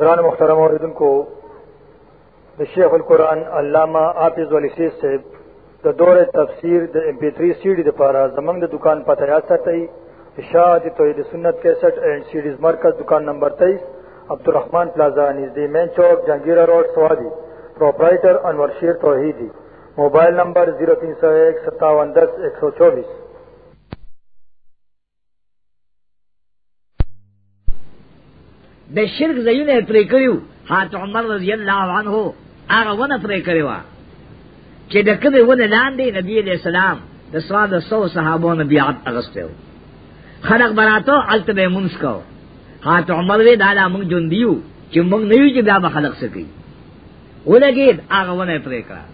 قرآن مخترم عوردن کو دا شیخ القرآن علامہ آپیز والی سیز سے دا دور تفسیر دا امپی تری سیڈی دا پارا زمنگ دا دکان پتہ یاد ساتئی اشاعت توحید سنت کیسٹ اینڈ سیڈیز مرکز دکان نمبر تیئیس عبدالرحمن پلازا نزدی مین چوک جہانگیرہ روڈ سوادی پروپرائٹر انور شیر توحیدی موبائل نمبر زیرو تین سو ایک ستاون دس ایک سو چوبیس د شرک زیونه پرې کړیو حضرت عمر رضی الله عنه هغه ونه پرې کړیو چې د کده ونه لاندې نبی علیہ السلام د سواد سو صحابونو بیعت اغسته خلق براتو الت به منس کو حضرت عمر وی دادا موږ جون دیو چې موږ نه یو چې دا به خلق سکی ولګید هغه ونه پرې کړه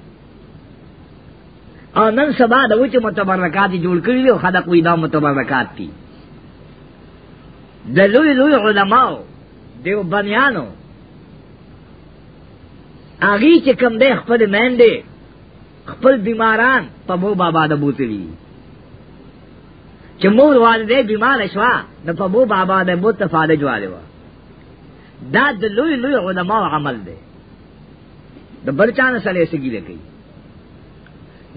او نن سبا د وچ متبرکات جوړ کړی او خلق وی دا متبرکات دي د لوی لوی علماو دیو بنیانو آگی چې کم دے خپل مین دے خپل بیماران په مو بابا د بوتلی چې مور والده بیمار شوا د په مو بابا د بوت فالج والے وا دا د لوی لوی علماء عمل دی د برچان سره سګی لګی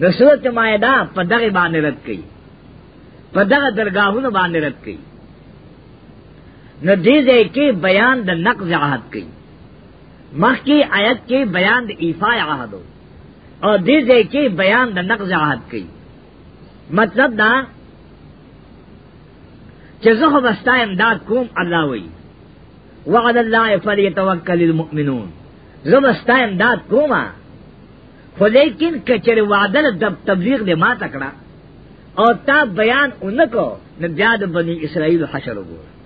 د سورت مایدا په دغه باندې رد کړي په دغه درگاہونو باندې رد کړي نو دې ځای کې بیان د نقض عهد کوي مخکې آیت کې بیان د ایفاء عهد او دې ځای کې بیان د نقض عهد کوي مطلب دا چې زه خو بستا امداد کوم الله وی وعد الله فليتوکل المؤمنون زه بستا امداد کوم خو لیکن کچره وعده د تبلیغ دې ما تکړه او تا بیان اونکو نه بیا د بنی اسرائیل حشر وګوره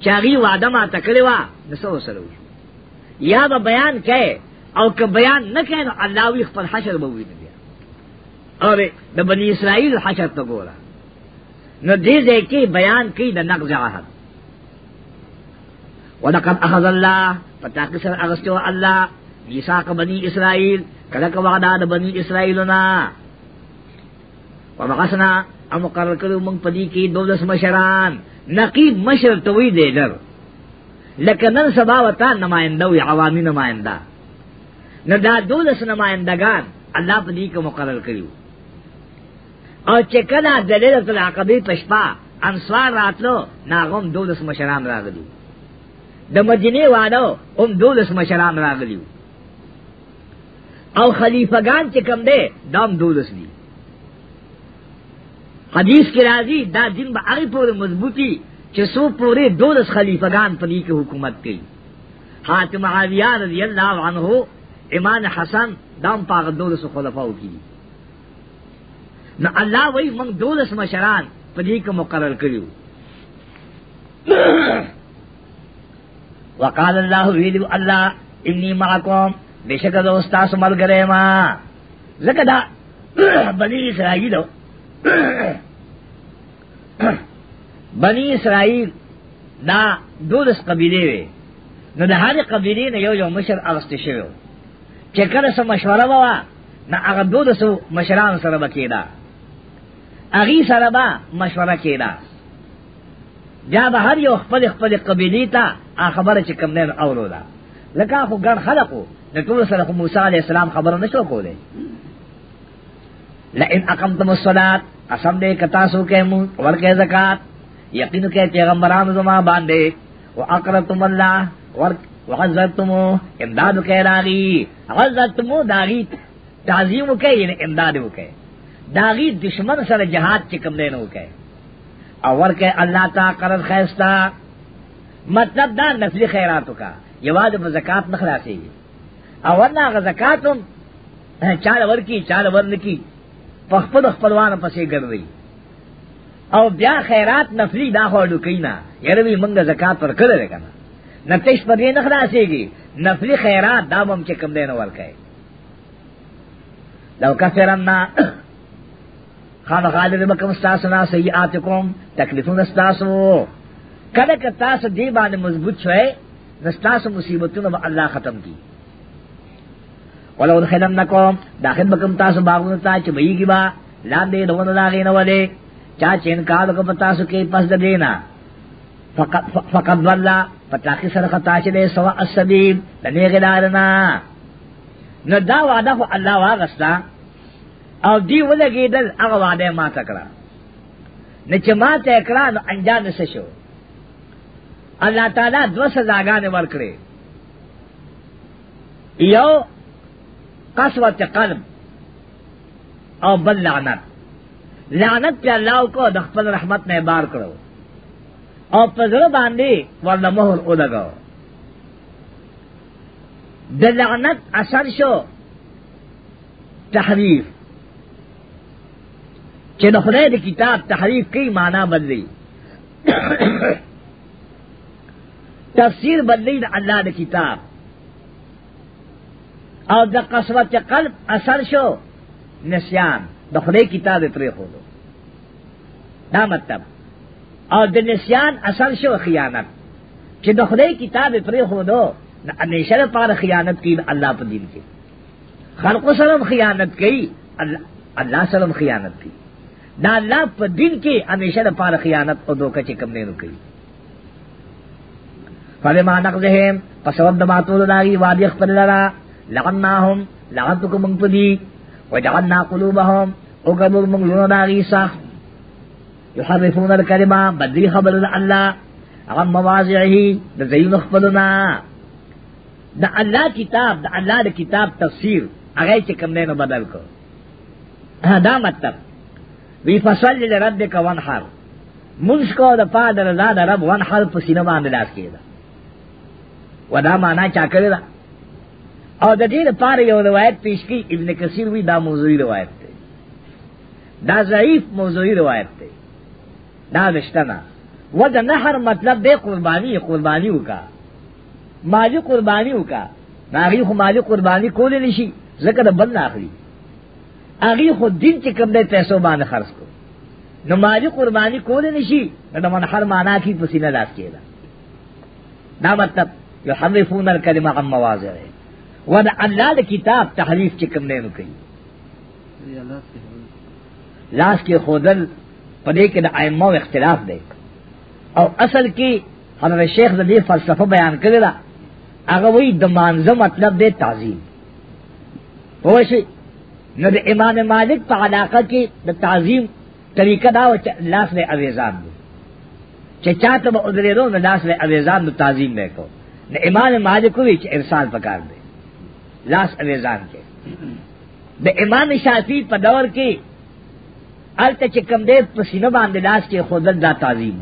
چاغي وعده ما تکړه وا نسو سره یا به بیان کړي او که بیان نه کړي نو الله وی خپل حشر به ویني او د بنی اسرائیل حشر ته ګوره نو دې دې کې بیان کړي د نقض عهد ولقد اخذ الله فتاكسر اغسطو الله ميثاق بني اسرائيل کلک وعده د بنی اسرائیلنا وبغسنا ام قرر کلو من پدی کی دولس مشران نقیب مشر توی دیلر لکه نن سبا وتا نمائنده وی عوامی نمائنده نو دا دولس نمائندگان الله په دې کې مقرر کړیو او چې کله د لیلۃ العقبه پشپا انصار راتلو ناغم دولس مشران راغلی د مدینه وانو هم دولس مشران راغلی او خلیفګان چې کم دی دام دولس دی حدیث کی راضی دا دن با اغی پور مضبوطی چھ سو پورے دولس خلیفگان پنی کی حکومت کی حاتم معاویہ رضی اللہ عنہ ایمان حسن دام پاغ دولس خلفاؤ کی نو اللہ وی منگ دولس مشران پنی کی مقرر کریو وقال اللہ ویلو اللہ انی معکم بشک دوستاس ملگرے ما زکدہ بنی اسرائیلو بنی اسرائیل دا دولس قبیلې وي نو د هر قبیلې نه یو یو مشر اغست شوی چې کله سم مشوره ووا نو هغه دولس مشران سره بکیدا اغي سره با مشوره کیدا بیا به هر یو خپل خپل قبیلې ته خبره چې کوم نه اورولا لکه خو ګڼ خلقو د ټول سره موسی علی السلام خبره نشو کولای لئن اقمتم الصلاه قسم دے کتا سو کہ ور کے زکات یقین کے پیغمبران زما باندے و اقرتم اللہ ور وغزتم امداد کے راغی غزتم داغی تعظیم کے یعنی امداد کے داغی دشمن سر جہاد چکم دین کے اور کے اللہ تا قرض خیستا مطلب دا نفلی خیرات کا یواز زکات نخلا سے اور نہ زکاتم چال ور کی چال ور کی پخپد خپلوان پسې ګرځي او بیا خیرات نفلی دا هوډو کینا یره وی منګه زکات پر کړل کنه نتیش پر یې نه خلاصيږي نفلی خیرات دا هم چې کم دین ورکه لو کفرنا خان خالد بکم استاسنا سیئاتکم تکلیفون استاسو کله که تاسو دی باندې مضبوط شوي نستاسو مصیبتونه الله ختم کی ولو دخلنکم داخل بکم تاسو باغونو ته چې بېږي با لاندې دونه لاغې نه ولې چا چې انکار وکړ تاسو کې پس د دینا فقط فقط ولا پتاخي سره خطا چې له سوا السبيل لنیغه دارنا نو دا وعده خو الله واغستا او دی ولګېدل هغه وعده ما تکړه نه چې ما تکړه نو انجام څه شو الله تعالی دو سزاګانې ورکړي یو قسوت قلب او بل لعنت لعنت پہ اللہ کو دخل رحمت نے بار کرو اور پذر باندھی ورنہ مہر او لگاؤ د لعنت اثر شو تحریف چې د خدای د کتاب تحریف کوي معنا بدلی تفسیر بدلی د الله د کتاب او د قسوت قلب اثر شو نسیان د خدای کتاب پرې خورو دا مطلب او د نسیان اثر شو خیانت چې د خدای کتاب پرې خورو نہ انیشر پار خیانت کی اللہ پر دین کی خلق سلم خیانت کی اللہ اللہ سلم خیانت کی نہ اللہ پر دین کی انیشر پار خیانت اور دو کچے کم نے رکی فلما نقضهم فسبب دماتول داغی وادی اخبر لرا لعناهم لعنت کو منگ پدی وجعلنا قلوبهم اگرمو منگ لنو داغی سخت یحرفون الکلمہ بدری خبر دا اللہ اغم مواضعی دا زیون اخبرنا دا اللہ کتاب دا اللہ دا کتاب تفسیر اگر چکم دینو بدل کو دا مطلب وی فصل لربک وانحر منس کو دا پا دا رضا دا رب وانحر پسینو باندلاس کیدا ودا مانا چاکر دا اور دین پار یو روایت پیش کی ابن کثیر بھی دا موضوعی روایت تھے دا ضعیف موضوعی روایت تھے دا رشتنا وہ دا نہر مطلب دے قربانی قربانیوں کا مالی قربانیوں کا ناغی خو مالی قربانی کو لے نشی ذکر بل ناخلی آغی خو دین چی کم دے پیسو بان خرص کو نو مالی قربانی کو لے نشی نو من حر مانا کی پسینہ لاس کیے دا نا مطلب یحرفون الکلمہ عن مواضعہ و دا اللہ دا کتاب تحریف چکم دینو کئی لاس کے خودل پدے کے دا ائمہ و اختلاف دے او اصل کی ہمارے شیخ زدی فلسفہ بیان کرے دا اگر وہی دمانزہ مطلب دے تعظیم پوشی نو دا امام مالک پا علاقہ کی دا تعظیم طریقہ دا و لاس لے عویزان دے چا چاہتا با ادھرے رو نو لاس لے عویزان دو تعظیم دے کو نو امام مالک ہوئی چا ارسال پکار دے لاس اویزان کے د امام شافی په دور کې الته چې کم دې پسینه باندې لاس کې خودل دا تعظیم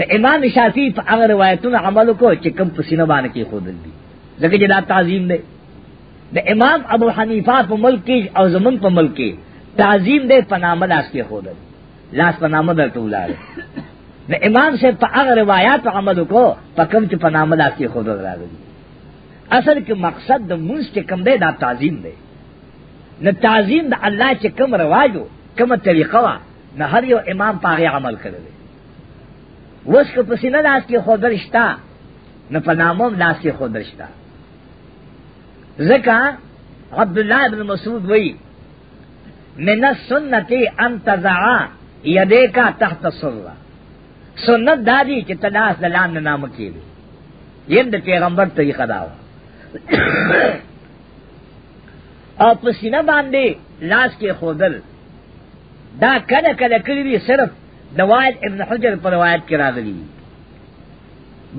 د امام شافی په هغه روایتونو عمل کو چې کم پسینه باندې کې خودل دي ځکه چې دا تعظیم دی د امام ابو حنیفه په ملک کې او زمون په ملک کې تعظیم دې په نامه لاس کې خودل لاس په نامه د ټولار د امام سے په هغه روایت عمل کو په کم چې په نامه لاس کې خودل راغلی اصل کې مقصد د منځ کې کم دی دا تعظیم دی نه تعظیم د الله چې کم رواجو کم طریقه وا نه هر یو امام پاره عمل کړی وس کو پسې نه لاس کې خود رشتہ نه په ناموم لاس کې خود رشتہ ځکه عبد الله ابن مسعود وایي من السنت ان تضع يديك تحت السره سنت دادی چې تلاس دلان نه نام کېږي یم د پیغمبر طریقه داوه او په سینه باندې لاس کې خودل دا کله کله کلی دی صرف دوائد ابن حجر پر روایت کې راغلی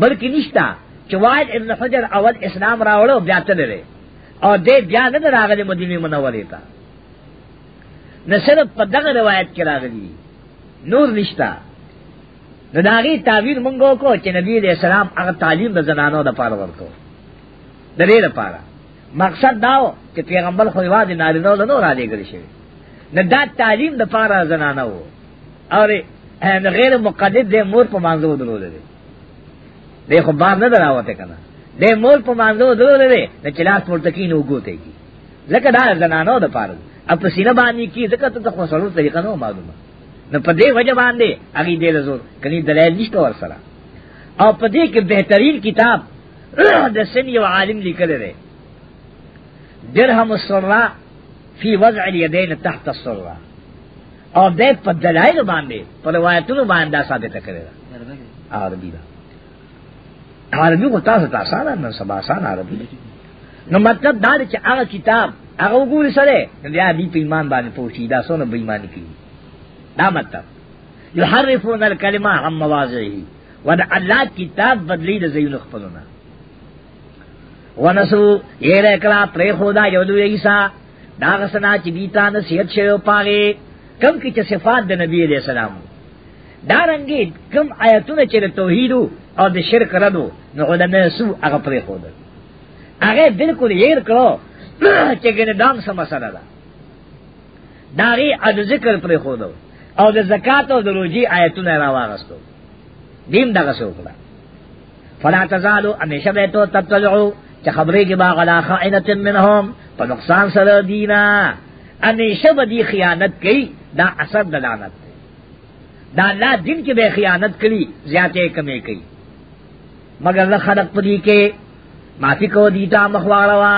بلکې نشتا چې وائد ابن حجر اول اسلام راوړو بیا تللی او دې بیا نه راغلی مدینه منورې ته نه صرف په دغه روایت کې راغلی نور نشتا نو داغي تعبیر منگو کو چې نبی علیہ السلام هغه تعلیم د زنانو د پاره ورکو د دې لپاره مقصد داو چې پیغمبر خو یوازې نارینه له نور علی ګل شي نه دا تعلیم د لپاره زنانه وو او غیر مقدد د مور په مانزو درول دي دې خو بار نه دراوته کنه د مور په مانزو درول دي نه چلاس پورته کین وګوته کی لکه دا زنانه د لپاره اپ سینه باندې کی ځکه ته خو سلو طریقه نو معلومه نو په دې وجه باندې هغه دې لزور کني دلایل نشته ور سره او په دې کې بهترین کتاب د سن یو عالم لیکل دی درهم السرا فی وضع الیدین تحت السرا او آه، دې په دلایل باندې په روایتونو باندې دا ثابت کړی دا عربی دا عربی کو تاسو تاسو نه سبا سان عربی نو مطلب دا چې هغه کتاب هغه وګوري سره بیا دې په ایمان باندې پوښتې دا سونه بېمانه کوي دا مطلب یحرفون الکلمه عن مواضعه ود الله کتاب بدلی د زینو خپلونه ونسو یہ رکلا پری خدا یودو عیسا دا غسنا چی دیتا نصیحت شیو پاگے کم کی چی صفات دا نبی علیہ السلام دا رنگی کم آیتون چی توحیدو اور دا شرک ردو نو علماء سو اگا پری خدا اگے بالکل یہ کرو چی گن دام سمسنا دا داغی اد ذکر پری خودو او د زکات او د روجی آیتونه را واغستو دیم دغه څوکړه فلا تزالو امیشه به تو تطلعو چې خبرې کې باغ لا خائنت منهم په نقصان سره دینا انیشه بدی خیانت کوي دا اثر د لعنت دا لا دین کې به خیانت کړي زیاتې کمې کوي مگر له خلق پدې کې معافي کو دیتا مخواره وا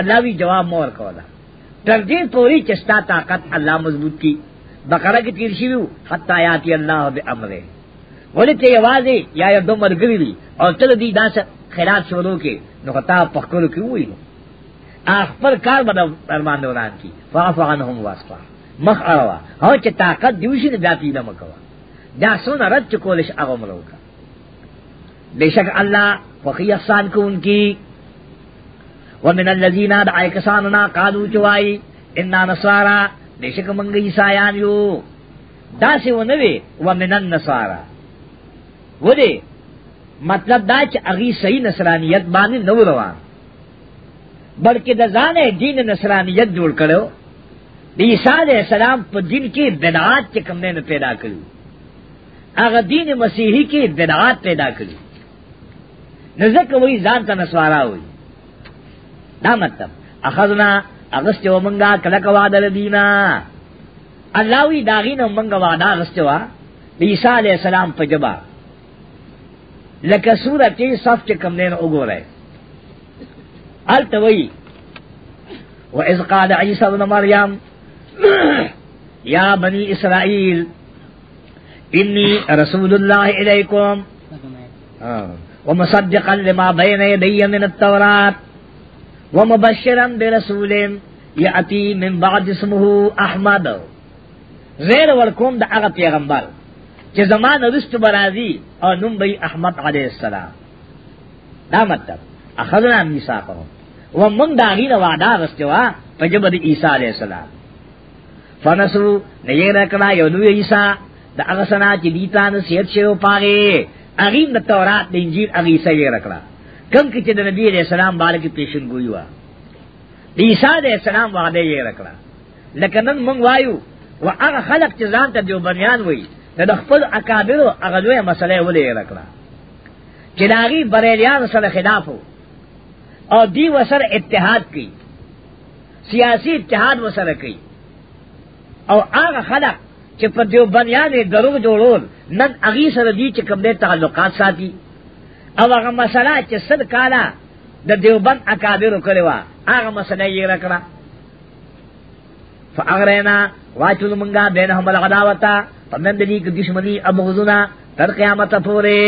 الله وی جواب مور کولا تر دې پوری چستا طاقت الله مضبوط کی بقره کې تیر شي وو حتا یاتی الله به امره ولی ته یوازې یا یو دوه مرګري دي او تل دې داسه خلاف شروع کې نو خطا پخکلو کې وایي خپل کار به ارمان دوران کی فاف عنهم واسطا مخ اروا او چې طاقت دیوشي نه ذاتی نه مکوا دا سونه رد کولش هغه ملوکا بشک الله فخی احسان کو ان کی ومن الذین دعای کساننا قالو چوای انا نصارا بشک منګ عیسایان یو دا سی ونوی ومن النصارا ودی مطلب دا چې اغي صحیح نصرانیت باندې نو روان بلکې د ځانې دین نصرانیت جوړ کړو د عیسی علی السلام په دین کې بدعات چې کوم نه پیدا کړو هغه دین مسیحي کې بدعات پیدا کړو نزدک وی ځان ته نسوارا وي دا مطلب اخذنا اغست و منگا کلک وادر دینا اللہ وی داغین و منگا وادا اغست و عیسیٰ علیہ السلام پجبا لکه سورت صف چې کم دین وګورئ التوی و اذ قال عيسى ابن مريم یا بنی اسرائیل انی رسول الله آه. اليكم ومصدقا لما بين يدي من التوراة ومبشرا برسول يأتي من بعد اسمه احمد غير ورکوم د هغه پیغمبر چې زمان رست برازي او نوم به احمد علی السلام دا مطلب اخذنا میثاقه و من دا غیر وعده رستوا په جبد عیسی علی السلام فنسو نیره کلا یو نو عیسی دا هغه سنا چې دیتا نه سیت شو پاره اغي د تورات د انجیل اغي سې رکړه کوم کې چې د نبی علیہ السلام باندې پیشن گوئی وا عیسی علیہ السلام وعده یې رکړه لکه نن موږ وایو و هغه خلق چې ځان ته جو بنیان وایي د خپل اکابر هغه لوی مسله ولې راکړه چې داغي بریلیان سره خلاف او دی وسر اتحاد کی سیاسی اتحاد وسره کی او هغه خلق چې په دیو بنیان دروغ جوړول نن اغي سره دی چې کوم دې تعلقات ساتي او هغه مسله چې صد کاله د دیوبند اکابر کړي وا هغه مسله یې راکړه فاغرینا واچو منگا بینہم العداوتا پمند دی کی دشمنی اب غزنا تر قیامت پورے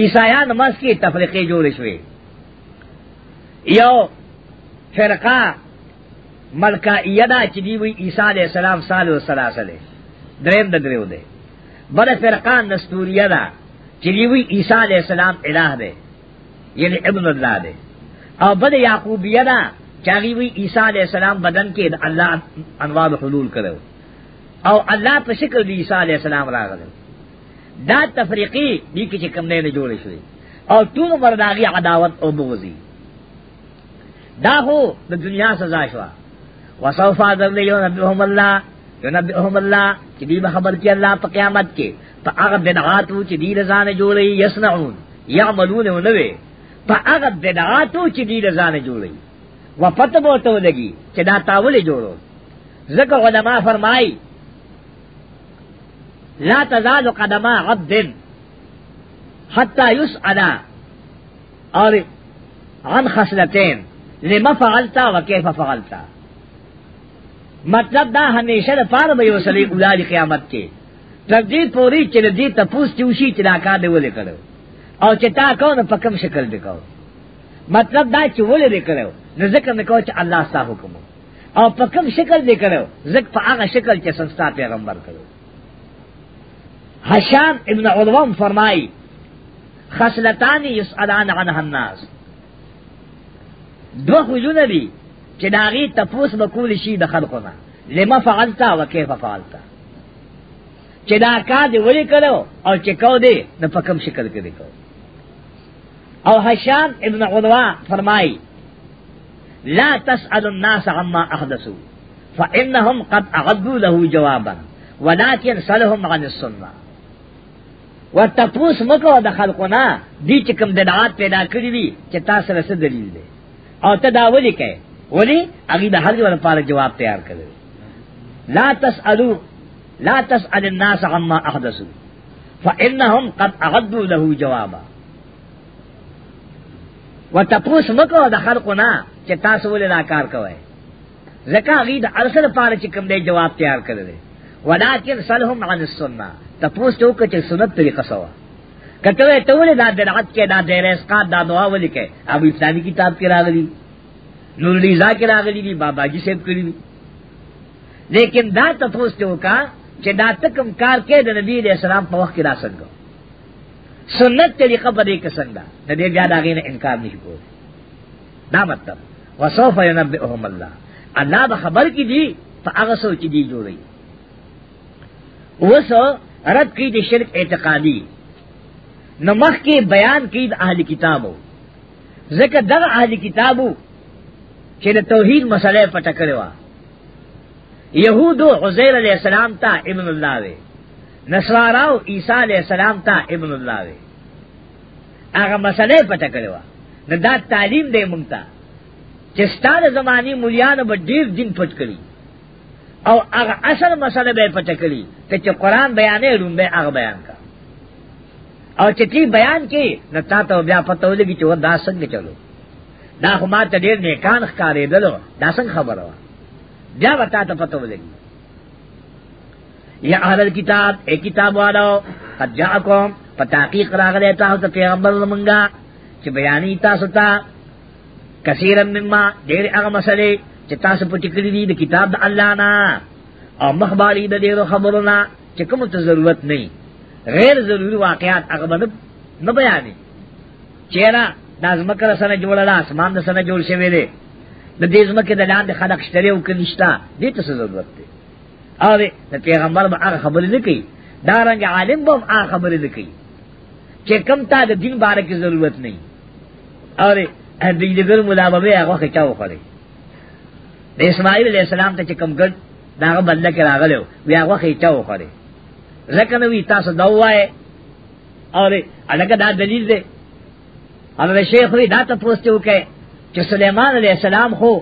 عیسایا نماز کی تفریقی جوړ شوی یو فرقہ ملکہ یدا چې دی وی عیسی علیہ السلام سالو سلاسل دریم د دریو دی بل فرقہ نستوریا دا چې دی وی عیسی علیہ السلام الہ دی یعنی ابن اللہ دی او بل یعقوبیہ دا چاغي وی عیسی علیہ السلام بدن کې الله انوار حلول کړو او الله په شکل دی عیسی علیہ السلام راغلو دا تفریقی دی کې کوم نه نه جوړ شوی او ټول مرداغي عداوت او بغضی دا هو د دنیا سزا شو وسوف اذن یونبهم الله یونبهم الله چې دی خبر کې الله په قیامت کې په هغه بدعاتو چې دی رضا نه جوړي یصنعون یعملون ونوي په هغه بدعاتو چې دی رضا نه جوړي وفت بوتو لگی چې دا تاول جوړو ذکر علماء فرمائی لا تزال قدما عبد حتى يسأل اور عن خصلتين لما فعلتا وكيف فعلتا مطلب دا ہمیشہ دا پار بیو سلی اولاد قیامت کے تردید پوری چل دی تپوس چوشی چلا کار دے ولے کرو او چتا کو نہ پکم شکل دکو مطلب دا چولے دے کرو نو ذکر نکو چې الله ستا حکم او په کوم شکل دی کړو ذکر په هغه شکل چې سستا پیغمبر کړو هشام ابن علوام فرمای خصلتان یسالان عن الناس دو خوونه دي چې داغي تپوس وکول شي د خلقونه لما فعلتا وکيف فعلتا چې دا کا دی ولی کړو او چې کو دی د په کوم شکل کې دی کو او هشام ابن علوام فرمای لا تسأل الناس عما احدثوا فإنهم قد اعدوا له جوابا ولكن سلهم عن السنه ورتپوس مکو د خلقنا دی چې کوم بدعات پیدا کړی وي چې تاسو رسه دلیل دی او ته دا ولي کوي ولي هغه د هر ډول لپاره جواب تیار کړی لا تسالو لا تسال الناس عما احدثوا فانهم قد اعدوا له جوابا ورتپوس مکو د خلقنا چې تاسو ولې دا کار کوئ زکه غي د ارسل پاره چې کوم دی جواب تیار کړل ولکن سلهم عن السنه تاسو ته وکړه چې سنت طریقه سوا کته ته ولې دا درعت کې دا د رزقات دا دعا ولیکه ابو اسلامي کتاب کې راغلي نور لیزا کې راغلي دی بابا جی صاحب کړی دی لیکن دا تاسو ته وکړه چې دا تکم کار کې د نبی د اسلام په وخت کې را څنګه سنت طریقه په دې کې څنګه د دې بیا دا غینه انکار نشي کولای دا مطلب وسوف ينبئهم الله الله به خبر کی دی فاغه سوچ دی جوړي وسو رد کی دی شرک اعتقادی نمخ کی بیان کی د اهل کتابو ذکر دغه اهل کتابو چې د توحید مسله پټه کړو یهودو عزیر علیہ السلام تا ابن الله وی نسواراو عیسی علیہ السلام تا ابن الله وی هغه مسله پټه کړو نو دا تعلیم دی مونږ ته چستان زمانی ملیان با دیر دن پٹ کری او اغا اصل مسئلہ بے پٹ کری تا چا قرآن بیانے روم بے اغا بیان کا او چتی بیان کی نتا تا بیا پتو لگی چا دا سنگ چلو دا خما تا دیر نیکان خکاری دلو دا سنگ خبر ہوا بیا بتا تا پتو لگی یا اہل کتاب اے کتاب والاو قد جاکم پتاقیق راغ لیتا ہو تا پیغمبر منگا چا بیانی تا ستا کثیر مما دیر اغه مسئلے چې تاسو په ټکړی دي د کتاب د الله نه او مخبالي د دیر خبرونه چې کوم ته ضرورت نه غیر ضروری واقعات هغه باندې نه بیانې چیرې د ازمکر سره جوړل اسمان د سره جوړ شوی دی د دې ځمکه د لاندې خلق شته او کنيشتا دې ته ضرورت دی او د پیغمبر به هغه خبرې نه کوي دا رنګ عالم به هغه خبرې نه کوي چې کم تا د دین باره کې ضرورت نه اور دی دګل ملابوي هغه خچا وخړي د اسماعیل علیہ السلام ته کوم ګډ داغه بدل کې راغلو وی هغه خچا وخړي ځکه نو وی تاسو دا وایي اره الګا دا دلیل دی هغه شیخ وی دا تاسو ته وکي چې سليمان علیہ السلام خو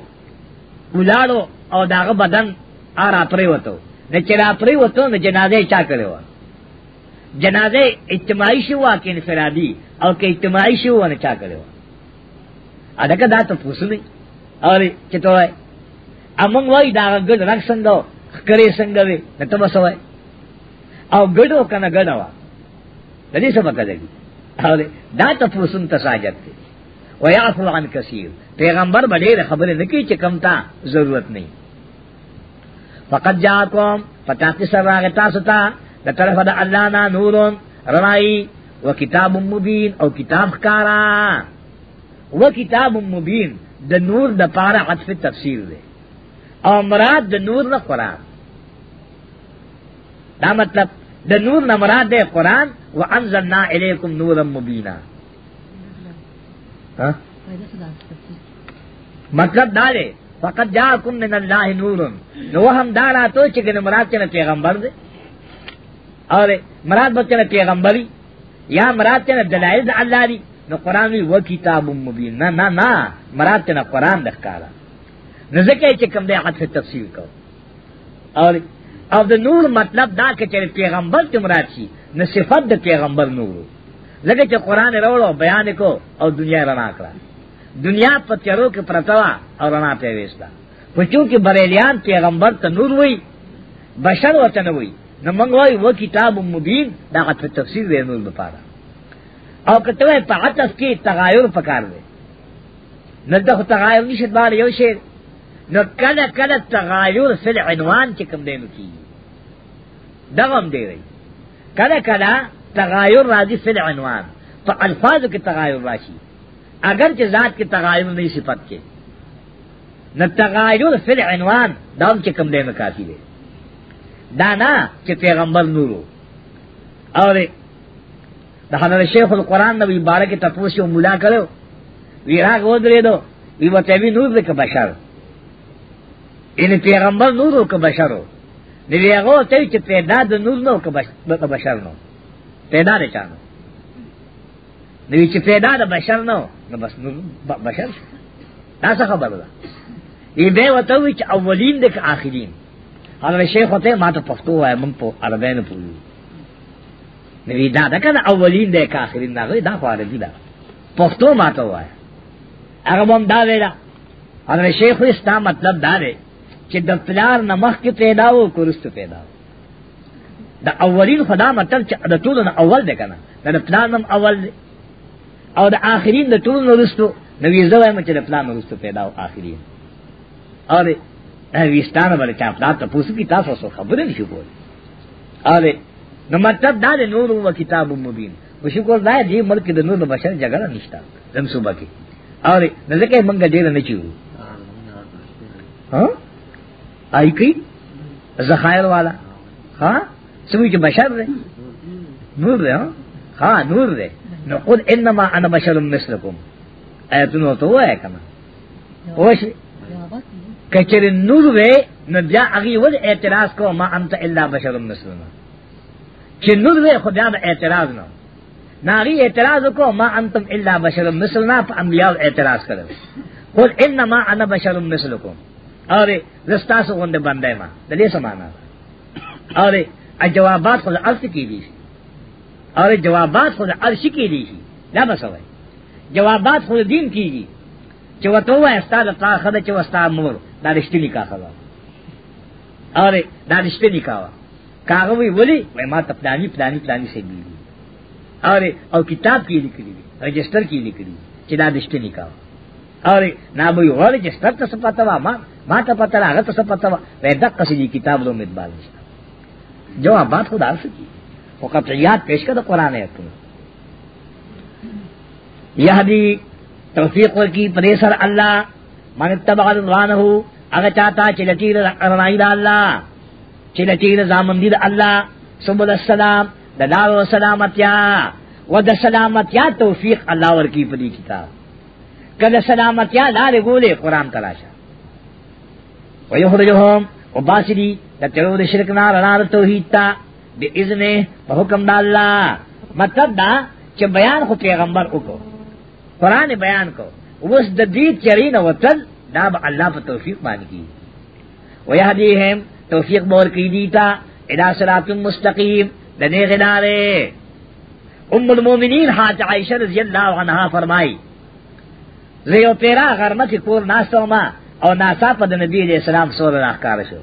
ولاړو او داغه بدن آرا پرې وته نه چې را پرې وته نه جنازه چا کړو جنازه اجتماعي شو واکې انفرادي او کې اجتماعي شو نه چا کړو ادکه دا ته پوسلی اوري چې ته وای امون وای دا ګډ رنگ څنګه کړي څنګه وي نته وسوي او ګډو کنه ګډوا د دې څه پکې دی اوري دا ته پوسن ته ساجت دی ويعفو عن كثير پیغمبر باندې خبره نکي چې کم تا ضرورت نه فقط جاءكم فتاقي سراغ تاسو ته د طرف د الله نه نورون رناي وکتاب مبین او کتاب کارا و کتاب مبین د نور د پارا عطف تفسیر دے او مراد د نور نہ قرآن دا مطلب د نور نہ مراد دے قرآن و انزلنا الیکم نورا مبینا مطلب دا دے فقط جاکم من اللہ نور نو ہم دارا تو چکن مراد چنے پیغمبر دے اور مراد بچنے پیغمبری یا مراد چنے دلائل دا اللہ دی نو قرآن وی و کتاب مبین نا نا نا مراد تینا قرآن دخکارا نو زکی چکم دے حد سے تفسیر کو اور او د نور مطلب دا کہ چر پیغمبر تم مراد شي نو صفت د پیغمبر نور لکه چې قرآن وروړو بیان کو او دنیا رڼا کړه دنیا په چرو کې پرتوا او رڼا په وېستا په چون کې بریلیان پیغمبر ته نور وای بشر وته نه وای نو موږ وای و کتاب مبین دا غته تفسیر وینول لپاره او کتوے پا عطف کی تغایر پکار دے نو دخو تغایر نشد بار یو شیر نو کل کل تغایر فل عنوان چکم دینو کی دغم دے رہی کل کل تغایر راضی فل عنوان پا الفاظ کی تغایر راشی اگر چې ذات کی تغایر نہیں صفت کے نو تغایر فل عنوان دام چکم دینو کافی دے دانا چې پیغمبر نورو اور د حضرت شیخ القرآن نبی بارک تپوس یو مولا کړو ویراغ ودرې دو وی وته وی نور دک بشر ان پیغمبر نور او که بشر دی ویغه ته چې پیدا د نور نو که بشر نو پیدا نه چانو دی چې پیدا د بشر نو نو بس نور بشر دا څه خبره ده ای به وته وی چې اولین دک آخرین حضرت شیخ ته ما ته پښتو وای مونږ په عربی نه پوهیږو نوی دا دا کنه اولین دی کاخرین دا غوی دا خارجی دا پښتو ماته وای هغه هم دا ویلا حضرت شیخ استا مطلب دا دی چې د پلار نمخ کې پیدا وو کورست پیدا وو دا اولین خدا مطلب چې د ټولو نه اول دی کنه دا پلار نم اول دی او د آخرین د ټولو نه رستو نوی زو هم چې د پلار نه رستو پیدا وو آخرین او ویستانه بل چا پلار ته پوسو کی تاسو خبره نشو بول اره نو مطلب دا دے نور و کتاب مبین وہ شکر دائے دے ملک دے نور و بشر جگرہ نشتا دن صبح کی اور نظر منگا دیر دے نچی ہاں؟ آئی کئی زخائر والا ہاں سمجھے کہ بشر دے نور دے ہاں ہاں نور دے نو قد انما انا بشر مثلکم ایتن ہوتا ہوا ہے کمان اوش کچر نور دے نو جا اگی ود اعتراض کو ما انتا اللہ بشر مثلنا چې نور دې خدای دا اعتراض نه ناری اعتراض کو ما انتم الا بشر مثلنا په انبیاء اعتراض کړو قل انما انا بشر مثلکم اره زستا سو غند باندې ما د دې سمانا اره جوابات خود عرض کی دي اره جوابات خود عرش کی دي دا مسوي جوابات خود دین کیږي چې وته وای استاد تا خدای چې وستا مور دا رښتینی کا خبره اره دا رښتینی کا کاغوی ولی وی ما تا پلانی پلانی پلانی سے بیلی اور او کتاب کی لکلی دی رجسٹر کی لکلی دی چدا دشتے نکاو اور نا بوی غور رجسٹر تا سپتا وا ما ما تا پتا را غت سپتا وا وی دقا سی دی کتاب دو مدبال نشتا جو آپ بات خود آر سکی وہ قطعیات پیش کر دا قرآن ہے اکنو یہ دی توفیق ورکی پریسر اللہ من تبغ رضوانہو اگر چاہتا چلتی رنائی دا اللہ چې لچې د زامن دي د الله سبحانه السلام د لار او سلامتیا و د سلامتیا توفیق الله ورکی په دې کتاب کله سلامتیا لارې ګولې قران تلاشه و يهرجهم وباسدي د تیرو د شرک نه رڼا د توحید ته به اذن په حکم د الله مطلب دا چې بیان خو پیغمبر وکړو قران بیان کو اوس د دې چرینه وتل دا به الله په توفیق باندې کی ويهديهم توفیق بور کی دیتا ادا سرات مستقیم دنے غدارے ام المومنین حاج عائشہ رضی اللہ عنہا فرمائی زیو پیرا غرمہ کی کور ناستو ما او ناسا پا نبی علیہ السلام سور راکار شو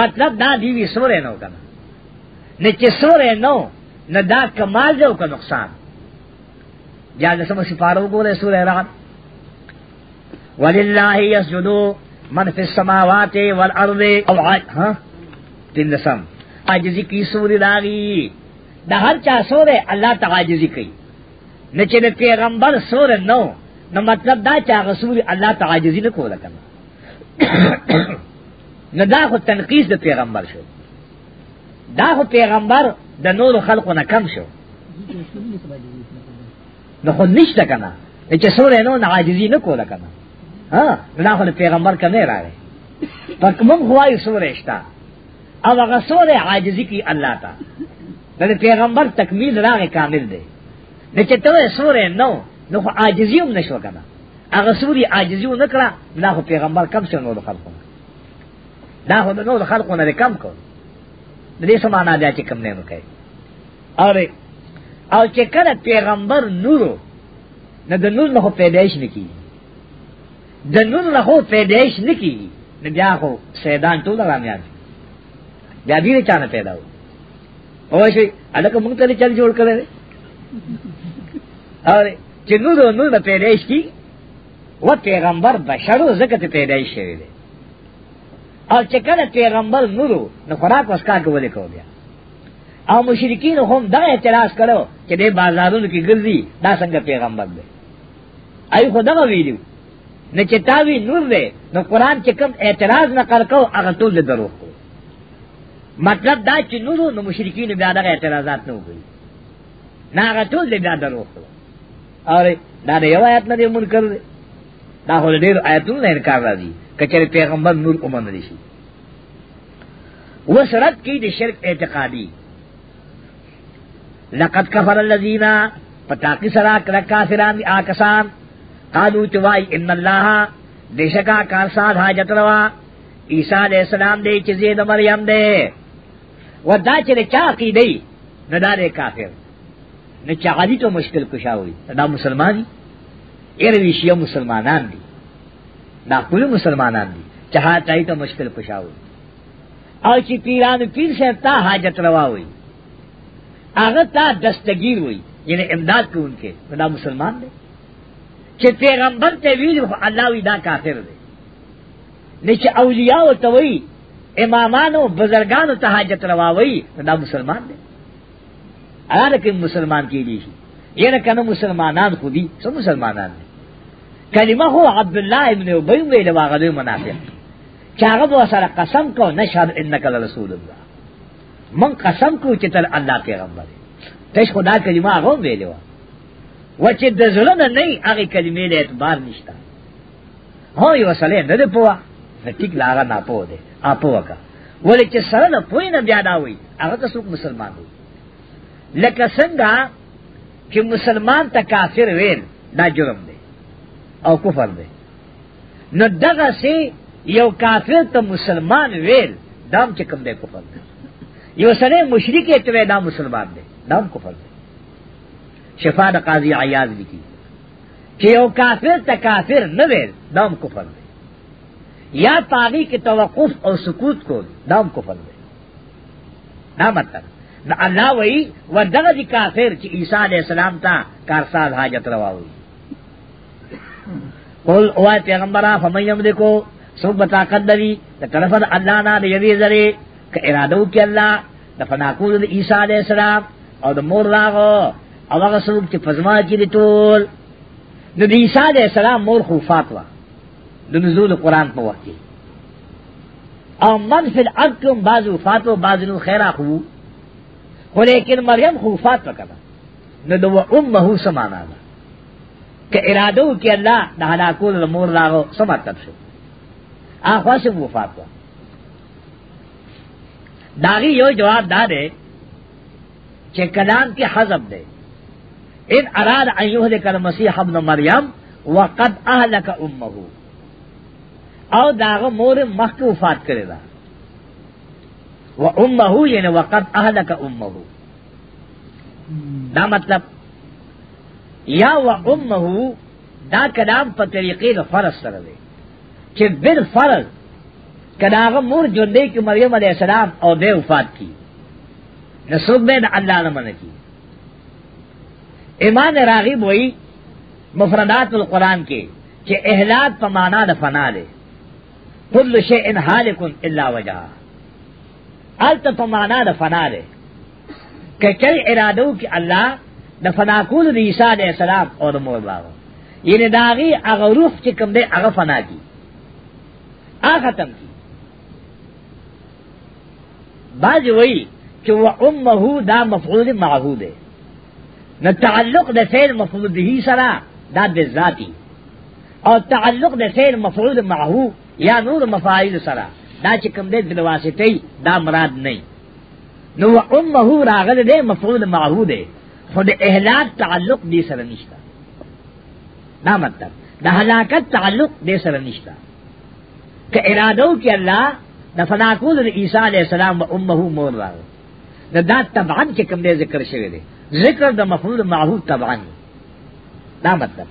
مطلب دا دیوی سور نو کنا نچے سور نو نہ دا کمال دو کا نقصان جا جسم سفاروں کو رسول رات وللہ یسجدو من فی السماوات والارض او ہاں تین دسم عاجزی کی سوری داغی دا ہر چا سور اللہ تعاجزی کی نچے دے پیغمبر سور نو نو مطلب دا چا غسور اللہ تعاجزی نہ کولا کنا نہ دا خو تنقیص دے پیغمبر شو دا خو پیغمبر د نور خلقو نہ کم شو نو خو نشتا کنا نچے سور نو نعاجزی نہ کولا کنا ها دا خو پیغمبر کمه راغی پر کوم خوای سورېشتا او هغه سورې عاجزی کی الله تا دا پیغمبر تکمیل راغی کامل دی د چته سورې نو نو خو عاجزی هم نشو کنه هغه سوري عاجزی و نکړه دا خو پیغمبر کم څه نو خلقو دا خو نو خلقو نه کم کو د دې سمانا دا چې کم نه نو کوي اره او چې کله پیغمبر نورو نه د نور نه پیدایش نکی د نون له خو پیدائش نکی نو بیا خو سیدان ټول رامیان بیا دې چانه پیدا و او شي الکه مونږ ته چل جوړ کړل او چې نو د نون له پیدائش کی و پیغمبر بشرو زکه ته پیدائش شوی دی او چې کله پیغمبر نورو نو خوراک وسکا کولې کو بیا او مشرکین هم دا اعتراض کړو چې دې بازارونو کې ګرځي دا څنګه پیغمبر دی ای خدای ویلو نہ چتاوی نور دے نو قرآن کے کم اعتراض نہ کر کو اگر تو درو کو مطلب دا چ نور نو مشرکین بیا دا اعتراضات نہ ہوئی نہ اگر تو بیا درو کو اور دا یو آیت نہ من کر دے دا ہول دیر آیتوں نے انکار راضی کچرے پیغمبر نور کو من دی وہ شرط کی دی شرک اعتقادی لقد کفر الذین پتاکی سرا کرکا سران آکسان قالو چوائی ان اللہ بے شکا کارساد حاجت روا عیسیٰ علیہ السلام دے چیزی دا مریم دے و دا چلے چا قیدی ندا دے کافر نچا غدی تو مشکل کشا ہوئی دا مسلمانی ایرویشیہ مسلمانان دی دا کل مسلمانان دی چاہا چاہی تو مشکل کشا ہوئی اور چی پیران پیر سے تا حاجت روا ہوئی آغت تا دستگیر ہوئی یعنی امداد کو ان کے دا مسلمان دے چې پیغمبر ته ویل خو الله وی دا کافر دی نه چې اولیاء او توي امامانو بزرگانو ته حاجت رواوي دا مسلمان دی هغه کې مسلمان کیږي یره کنه مسلمانان خو دي څه مسلمانان دي کلمه هو عبد الله ابن ابي ویل واغه دی منافق چې هغه سره قسم کو نشهد انك رسول الله من قسم کو چې تر الله پیغمبر دی تش خدا کلمه هغه ویلو وچ د ظلم نه هغه کلمې له اعتبار نشته هو یو سره نه ده پوهه ټیک لاره نه پوه ده اپو وکا ولې چې سره نه پوی نه بیا دا وای هغه ته څوک مسلمان وي لکه څنګه چې مسلمان ته کافر وین دا جرم دی او کفر دی نو دغه سي یو کافر ته مسلمان ویل دام چې کوم دی کفر دی یو سره مشرک ته دا مسلمان دی دام کفر دی شفا د قاضی عیاض لکی چې یو کافر ته کافر نه ویل دام کفر دی یا پاغي کې توقف او سکوت کول دام کفر دی دا مطلب دا الله وی و دغه دی کافر چې عیسی علی السلام ته کارساز حاجت روا وی قل او پیغمبره فمن یملکو سو بطاقت دوی دا طرف دا اللہ نا دا یوی ذرے کہ ارادو کی اللہ دا فناکول دا عیسیٰ علیہ السلام او دا مور راغو او هغه څوک چې پزما چې ټول د عیسی علیه السلام مور خو فاطمه د نزول قران په وخت او من فی الارض بعض وفات او بعض نو خیره خو خو لیکن مریم خو وفات وکړه نو دو امه سمانا ده که اراده وکړي الله د هلاکول مور راغو سمات شو اخوا سم وفات وکړه داغي یو جواب دا دی چې کلام کې حذف دی ان اراد ان يهلك المسيح ابن مريم وقد اهلك امه او داغه مور مخک وفات کړی دا و امه یعنی وقد اهلك امه دا مطلب یا و امه دا کلام په طریقې د فرض سره دی چې بل فرض کداغه مور جوندې کې مریم علیه السلام او د وفات کی نسوب به الله نه منکی امام راغب وئی مفردات القرآن کے کہ احلاد پمانا د فنا دے کل شے انحال کن اللہ وجہ الت پمانا د فنا دے کہ چل ارادوں کی اللہ د فنا کول عیسیٰ علیہ السلام اور مور بابا یعنی داغی اگر روح چکم دے اگر فنا کی آ ختم کی بعض وئی کہ وہ ام دا مفعول معہود ہے نو تعلق د فعل مفعول به سره دا د ذاتی او تعلق د فعل مفعول معه یا نور مفاعیل سره دا چې کوم دې د واسطه دا مراد نه نو امه راغله دې مفعول معه دې خو د اهلاک تعلق دې سره نشته دا مطلب د هلاکت تعلق دې سره نشته که ارادو کې الله د فنا کول د عیسی علی السلام و امه مور راغله دا تبعن چې کوم دې ذکر شوی دی ذکر د مفعول معهود طبعا دا مطلب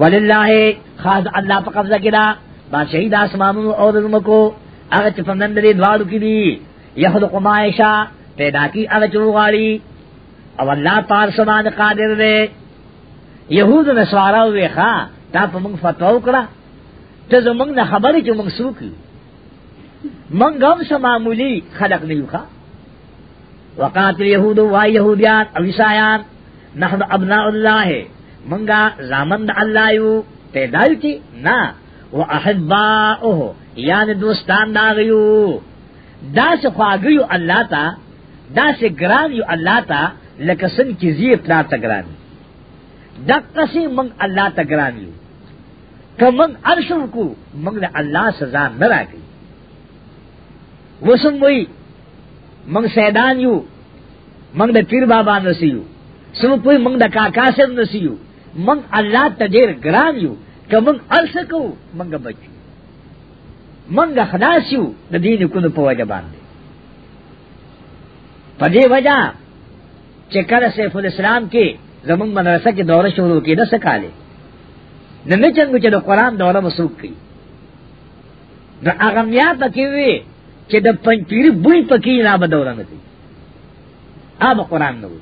وللہ خاص اللہ په قبضه کې دا بادشاہی د اسمانونو او د زمکو هغه چې فنند دې دوالو کې دي یخلق ما یشاء پیدا کی هغه چروغالی او الله پار سبحانه قادر دی يهود و نصارا ویخا تا په موږ فتوا وکړه ته زمونږ نه خبرې چې موږ سوکي موږ هم سمامولي خلق نه یو وقات الیہود و یہودیان او عیسایان نحن ابناء اللہ منگا زامن اللہ یو پیدایو کی نا و احباؤه یعنی دوستان داغیو دا سے خواگیو اللہ تا دا سے گرانیو اللہ تا لکسن کی زیر پلا تگرانی دا قسی منگ اللہ تگرانیو کہ منگ عرشن کو منگ لے اللہ سزا نرا گئی وسنگوئی منگ سیدان یو منگ دا پیر بابا نسیو سو پوی منگ دا کاکا سے نسیو منگ اللہ تا دیر گران یو کہ منگ ارسکو منگ بچو منگ خلاص یو دا دین کنو پو وجہ باندے پا دے وجہ چکر سیف الاسلام کے زمون مدرسہ کی دورہ شروع کی نہ سکالے نہ چنگو چلو قرآن دورہ مسوک کی نہ اغمیات کی ہوئی کہ دا پنج پیری بوئی پکی را بدورا نکی آب قرآن نوی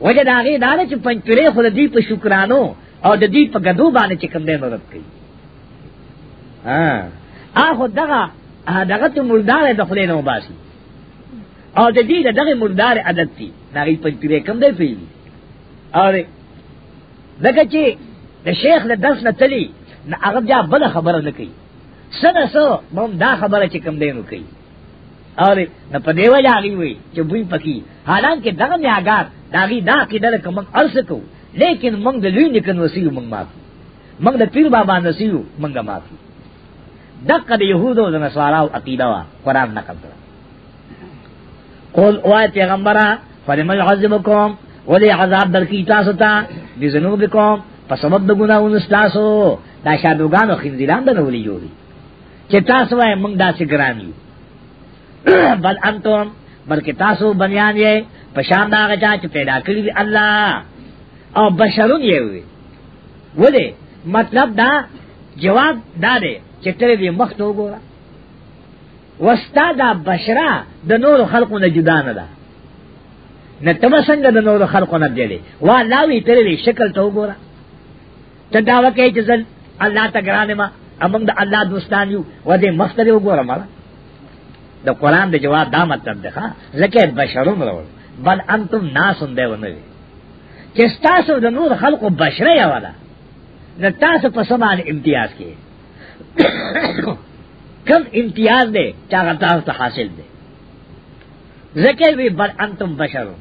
وجہ دا غیر دارے چھ پنج پیری خود دی پا شکرانو او دا دی پا گدو بانے چکم دے مرد کی آخو دغا دغا تو مردار دخلے نو باسی او دا دی دا دغی مردار عدد تی ناغی پنج پیری کم دے پیلی اور دگا چی دا شیخ دا درس نتلی نا اغب جا بلا خبر نکی سره سو مم دا خبره چې کم دینو کوي اور نه په دیو جاغي وي چې بوی پکی حالانکه دغه نه آګار داغي دا کې دل کوم ارس کو لیکن مونږ د لوی نکن وسیو مونږ مافي مونږ د پیر بابا نسیو مونږ مافي دغه د يهودو د نصاراو عقیده وا قران نه کړل قول وای پیغمبره فلم يعذبكم ولی عذاب درکی تاسو ته بذنوبکم پس سبب د ګناہوں تاسو دا شادوګانو خندلان د نولې جوړي چې تاسو وای موږ داسې ګران یو بل انتم بلکې تاسو بنیان یې پشان دا غچا چې پیدا کړی دی الله او بشرون یې وي وله مطلب دا جواب دا دی چې ترې دې مخ ته وګوره وستا دا بشرا د نور خلقو نه جدا نه ده نه تم څنګه د نور خلقو نه دی وا لاوی ترې شکل ته وګوره ته دا وکړي چې الله تګرانه ما امنګ د الله دوستان یو و دې مختلف وګوره مړه د قران د جواب دا مطلب ده ځکه بشرون راول بل انتم ناس دی ونه دي چې تاسو د نور خلقو بشره یا ولا نو تاسو په سمان امتیاز کې کم امتیاز دی چې هغه تاسو ته حاصل دی ځکه وی بل انتم بشرون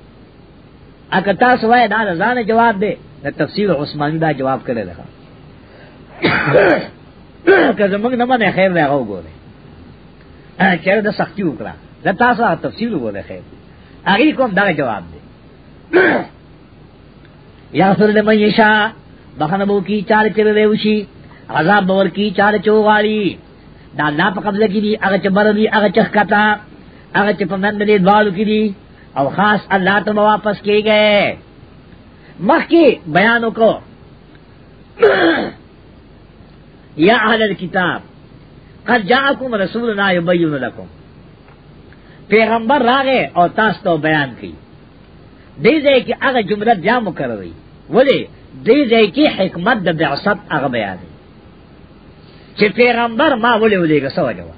اګه تاسو وای دا ځان جواب دی د تفسیر عثماني دا جواب کړی دی که زمونږ نه باندې خیر دی هغه وګوره چیرې د سختی وکړه دا تاسو هغه تفصیل وګوره خیر هغه کوم دا جواب دی یا سر له مېشا بخنه بو کی چار چر دی وشي عذاب باور کی چار چوغالي دا لا په قبل کې دی هغه چبر دی هغه چخ کتا هغه چې په نن دې دوالو کې دی او خاص الله ته واپس کیږي مخکې بیانو کو یا اہل الكتاب قد جاءکم رسولنا یبین لکم پیغمبر راغے اور تاس تو بیان کی دے دے کہ اگر جملہ جا مقرر ہوئی بولے دے دے کی حکمت دا بعثت اگر بیان ہے چھے پیغمبر ما بولے بولے گا سو جوا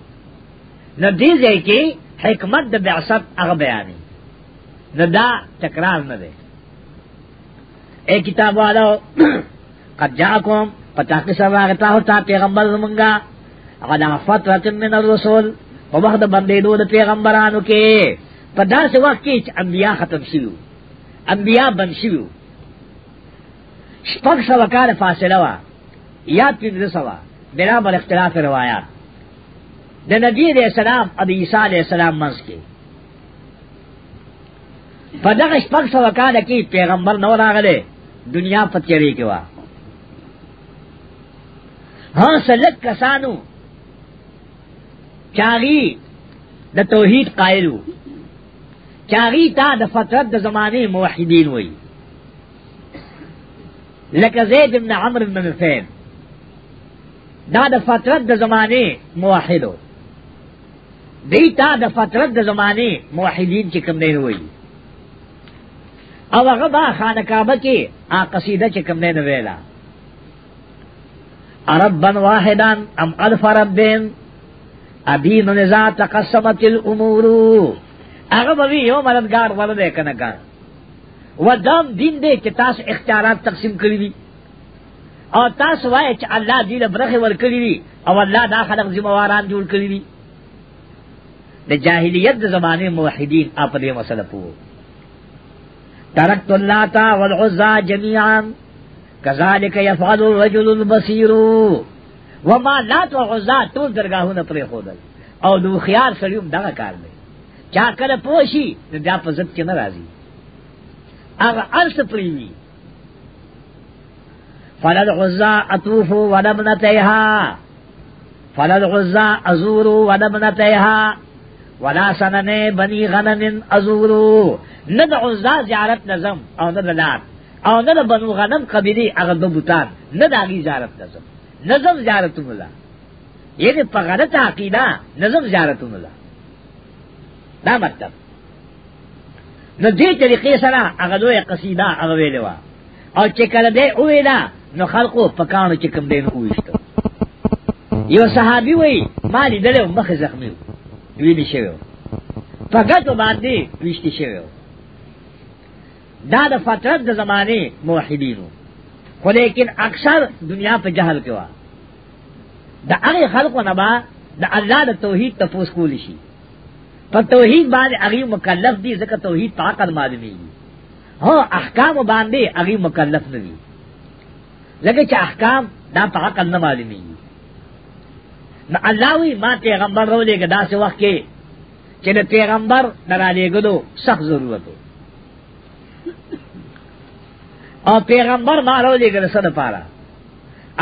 نہ دے دے کی حکمت دا بعثت اگر بیان ہے نہ دا تکرار نہ دے اے کتاب والا قد جاکم پتا کې سبا غتا ہوتا پیغمبر زمونږه غدا فترت من الرسول په وخت باندې دوه پیغمبرانو کې په داسې وخت کې چې انبیا ختم شوه انبیا بن شوه شپږ سوه کاله فاصله وا یا پنځه سوه بنا بر اختلاف روایات د نبی علیہ السلام او د عیسی علیہ السلام منځ کې په دغه شپږ سوه کاله کې پیغمبر نو راغلی دنیا په تیری کې وا ہاں سلک کسانو چاغی دا توحید قائلو چاغی تا دا فترت دا زمانے موحدین وئی لکه زید ابن عمر بن نفین دا د فترت د زمانه موحدو دی تا د فترت د زمانه موحدین چې کوم نه وي او هغه با خانه کعبه کې ا قصیده چې کوم نه ویلا اربن واحدان ام الف ربین ادین نزا تقسمت الامور هغه به یو مددگار ولده کنه کار و دام دین دې چې تاسو اختیارات تقسیم کړی دي او تاسو وایئ چې الله دې له برخه ورکړي دي او الله دا خلق ذمہواران جوړ کړی دي د جاهلیت د زمانه موحدین اپ دې مسله پوه ترکت الله تا والعزا جميعا کذالک یفعل الرجل البصیر وما لات و عزا ټول درگاهونه پرې خودل او دو خيار سړیوم دغه کار دی چا کله پوشي نو بیا په ضد کې ناراضي هغه ارس پریوي فلد عزا اطوف ولبنتها فلد عزا ازور ولبنتها ولا سنن بني غنن ازور ند عزا زیارت نظم او ند لات او نه د بنو غنم قبیله هغه د بوتان نه د هغه زیارت نظم نظم زیارت مولا یعنی په غلط عقیده نظم زیارت مولا دا مطلب نو دې طریقې سره هغه دوی قصیده هغه ویلې وا او چې کله دې ویلا نو خلقو پکانو چې کوم دین وښته یو صحابي وای ما لیدل مخ زخمي ویلی شوی پګاتو باندې وښتي شوی دا د فترت د زمانه موحدینو خو لیکن اکثر دنیا په جهل کې وا د هغه خلقو نه با د الله د توحید تفوس کول شي په توحید باندې هغه مکلف دي ځکه توحید طاقت معلومي هو احکام باندې هغه مکلف نه دي لکه چې احکام دا طاقت نه معلومي نو الله وی ما پیغمبر رولې کې داسې وخت کې چې د پیغمبر درالېګلو سخت ضرورت دی اور پیغمبر مارو لے گل سد پارا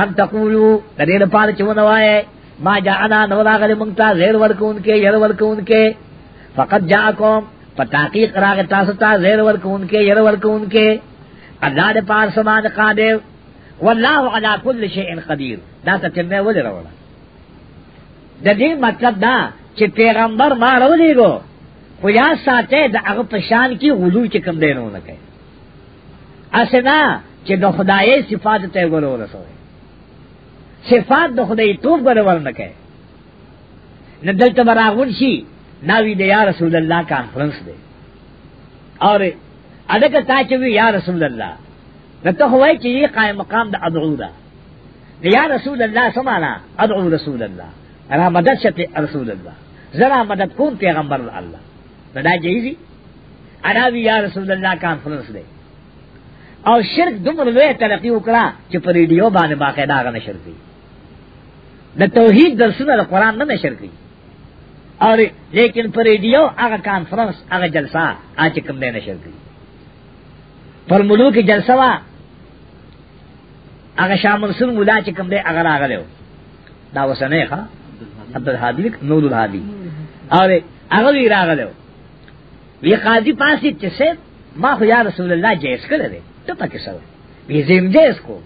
ان تقولو دیر پار چون وائے ما جانا نورا غل منگتا زیر ورکون کے یر ورکون کے فقط جاکم پتاقیق راغ تاستا زیر ورکون کے یر ورکون کے اللہ دے پار سمان قادر واللہ علا کل شئین قدیر دا تتمے ولی روڑا دا دین مطلب دا چی پیغمبر ما رو لے گو خو یا ساتے دا اغپشان کی غلو چکم دینو نکے اسنا چې د خدای صفات ته ګورو رسوي صفات د خدای توپ ګورول نه کوي نه دلته براغون شي ناوی د یا رسول الله کانفرنس دی اور اډګه تا چې وی یا رسول الله نته هوای چې یی قائم مقام د ادعو دا یا رسول الله سمانا ادعو رسول الله انا مدد شته رسول الله زرا مدد کوم پیغمبر الله دا جایزي انا وی یا رسول الله کانفرنس دی او شرک دومره لوی ترقی وکړه چې په ریډیو باندې باقاعده غنه شرکی د توحید درسونه د قران نه نشر کی او لیکن پر ریډیو هغه کانفرنس هغه جلسه اچ کوم نه نشر کی پر ملو کې جلسه وا هغه شامل سن مولا چې کوم دی هغه راغلو دا وسنه ښا عبد الحادی نور الحادی او هغه وی راغلو وی قاضی پاسې چې ما خو یا رسول الله جیس کړل ٹپا کے سر یہ زیم جیس کو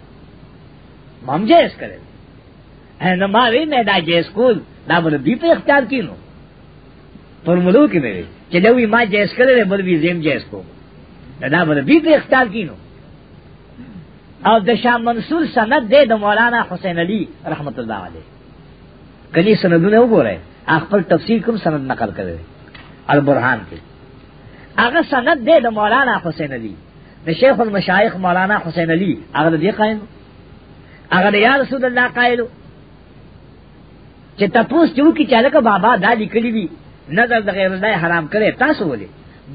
مم جیس کرے نماوی میں دا جیس کو دا ملبی پہ اختیار کی نو پر ملو کی میرے چلوی ماں جیس کرے رے ملبی زیم جیس کو دا ملبی پہ اختیار کی نو اور دشا منصور سند دے دا مولانا حسین علی رحمت اللہ علیہ کلی سندوں نے وہ بول رہے آپ پر تفسیر کم سند نقل کرے البرحان کی اگر سند دے دا مولانا حسین علی د شیخ المشایخ مولانا حسین علی هغه دې قائم هغه یا رسول الله قائل چې تاسو چې کی چاله کا بابا دا لیکلی وی نظر د غیر الله حرام کړي تاسو ولې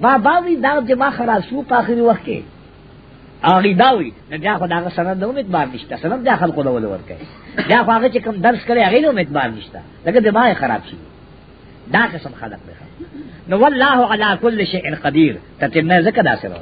بابا وی دا دماغ خراب شو په اخري وخت کې هغه دا وی نه دا خو دا سند نو اعتبار نشته سند دا خلکو ډول ورکه دا خو هغه چې کوم درس کړي هغه نو اعتبار نشته لکه دماغ خراب شي دا قسم خلق دی نو والله علی کل شیء قدیر ته نه زکه دا سره